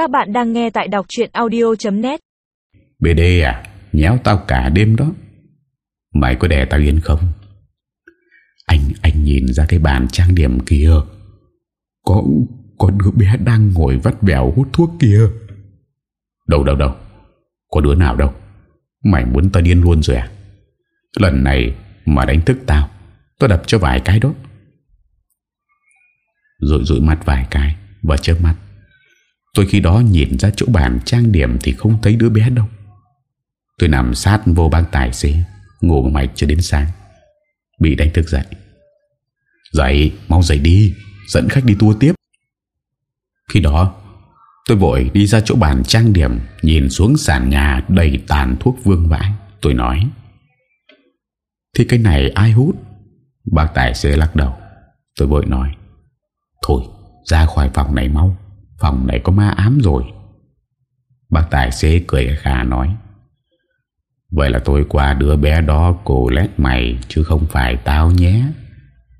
Các bạn đang nghe tại đọc chuyện audio.net BD à Nhéo tao cả đêm đó. Mày có để tao yên không? Anh anh nhìn ra cái bàn trang điểm kia. Có Có đứa bé đang ngồi vắt vẻo hút thuốc kia. Đâu đâu đâu, Có đứa nào đâu. Mày muốn tao điên luôn rồi à? Lần này mà đánh thức tao Tao đập cho vài cái đó. Rồi rụi mặt vài cái Và chớp mắt. Tôi khi đó nhìn ra chỗ bàn trang điểm Thì không thấy đứa bé đâu. Tôi nằm sát vô bác tài xế, Ngủ mạch cho đến sáng. Bị đánh thức dậy. Dậy, mau dậy đi, Dẫn khách đi tour tiếp. Khi đó, Tôi vội đi ra chỗ bàn trang điểm, Nhìn xuống sàn nhà đầy tàn thuốc vương vãi. Tôi nói Thì cái này ai hút? Bác tài xế lắc đầu. Tôi vội nói, Thôi, ra khỏi phòng này mau. Phòng này có ma ám rồi. Bác tài xế cười khà nói, Vậy là tôi qua đứa bé đó cổ lét mày, Chứ không phải tao nhé.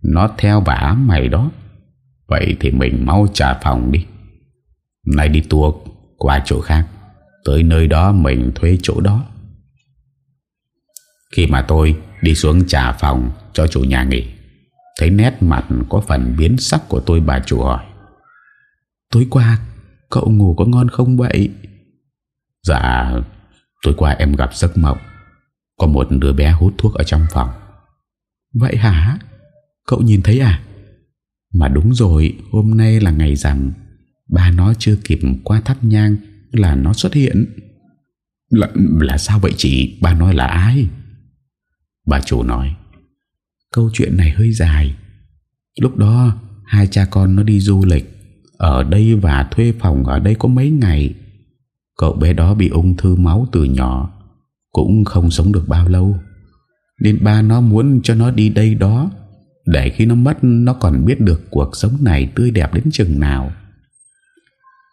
Nó theo và ám mày đó. Vậy thì mình mau trả phòng đi. Nay đi tour qua chỗ khác, Tới nơi đó mình thuê chỗ đó. Khi mà tôi đi xuống trả phòng cho chủ nhà nghỉ, Thấy nét mặt có phần biến sắc của tôi bà chủ hỏi Tối qua cậu ngủ có ngon không vậy? Dạ Tối qua em gặp giấc mộng. Có một đứa bé hút thuốc ở trong phòng. Vậy hả? Cậu nhìn thấy à? Mà đúng rồi Hôm nay là ngày rằm. Ba nó chưa kịp qua thắp nhang Là nó xuất hiện. Là, là sao vậy chị? Ba nói là ai? Bà chủ nói Câu chuyện này hơi dài. Lúc đó Hai cha con nó đi du lịch ở đây và thuê phòng ở đây có mấy ngày? Cậu bé đó bị ung thư máu từ nhỏ, Cũng không sống được bao lâu. Nên ba nó muốn cho nó đi đây đó, Để khi nó mất, Nó còn biết được cuộc sống này tươi đẹp đến chừng nào.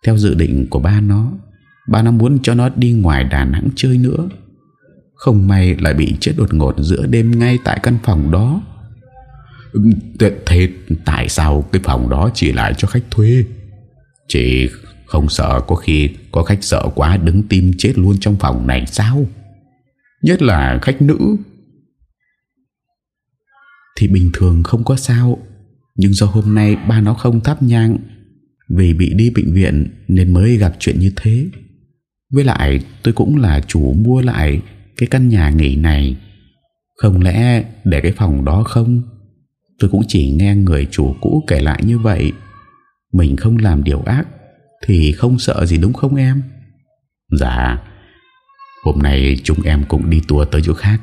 Theo dự định của ba nó Ba nó muốn cho nó đi ngoài Đà Nẵng chơi nữa. Không may lại bị chết đột ngột giữa đêm ngay tại căn phòng đó. Ừ, thế tại sao cái phòng đó chỉ lại cho khách thuê? Chị không sợ có khi có khách sợ quá đứng tim chết luôn trong phòng này sao? Nhất là khách nữ. Thì bình thường không có sao, Nhưng do hôm nay ba nó không thắp nhang, Vì bị đi bệnh viện Nên mới gặp chuyện như thế. Với lại tôi cũng là chủ mua lại Cái căn nhà nghỉ này. Không lẽ để cái phòng đó không? Tôi cũng chỉ nghe người chủ cũ kể lại như vậy. Mình không làm điều ác Thì không sợ gì đúng không em? Dạ. Hôm nay chúng em cũng đi tour tới chỗ khác,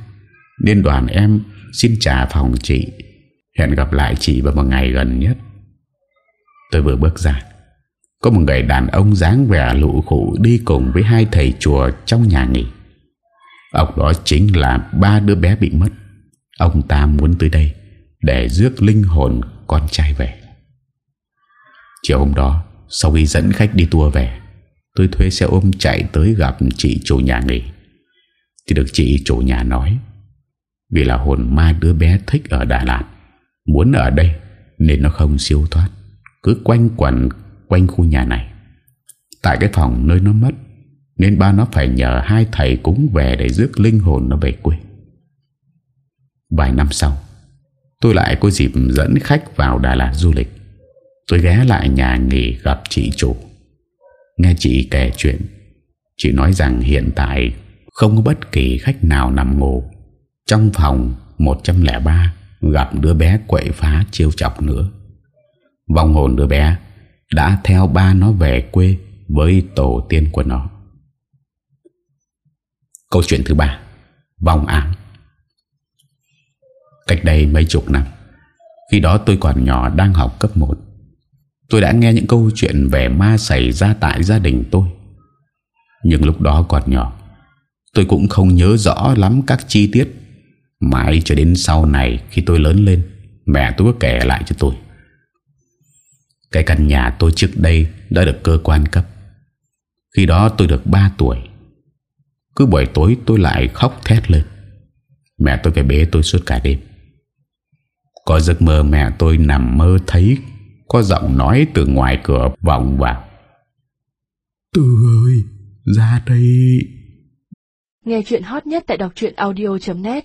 Nên đoàn em xin trả phòng chị. Hẹn gặp lại chị vào một ngày gần nhất. Tôi vừa bước ra, Có một người đàn ông dáng vẻ lụ khủ Đi cùng với hai thầy chùa trong nhà nghỉ. Ông đó chính là ba đứa bé bị mất. Ông ta muốn tới đây để rước linh hồn con trai về. Chiều hôm đó, sau khi dẫn khách đi tour về, tôi thuê xe ôm chạy tới gặp chị chủ nhà nghỉ. Thì được chị chủ nhà nói, vì là hồn ma đứa bé thích ở Đà Lạt, muốn ở đây nên nó không siêu thoát, cứ quanh quẩn quanh khu nhà này. Tại cái phòng nơi nó mất, nên ba nó phải nhờ hai thầy cúng về để rước linh hồn nó về quê. Vài năm sau, Tôi lại có dịp dẫn khách vào Đà Lạt du lịch Tôi ghé lại nhà nghỉ gặp chị chủ. Nghe chị kể chuyện, Chị nói rằng hiện tại Không có bất kỳ khách nào nằm ngủ. Trong phòng 103 Gặp đứa bé quậy phá chiêu chọc nữa. Vòng hồn đứa bé Đã theo ba nó về quê Với tổ tiên của nó. Câu chuyện thứ ba Vòng án Cách đây mấy chục năm, Khi đó tôi còn nhỏ đang học cấp 1 Tôi đã nghe những câu chuyện về ma xảy ra tại gia đình tôi. Nhưng lúc đó còn nhỏ, Tôi cũng không nhớ rõ lắm các chi tiết. Mãi cho đến sau này khi tôi lớn lên, Mẹ tôi có kể lại cho tôi. Cái căn nhà tôi trước đây đã được cơ quan cấp. Khi đó tôi được 3 tuổi. Cứ buổi tối tôi lại khóc thét lên. Mẹ tôi phải bế tôi suốt cả đêm. Có giấc mơ mẹ tôi nằm mơ thấy có giọng nói từ ngoài cửa vọng vào. Từ ơi ra đây. Nghe chuyện hot nhất tại đọc audio.net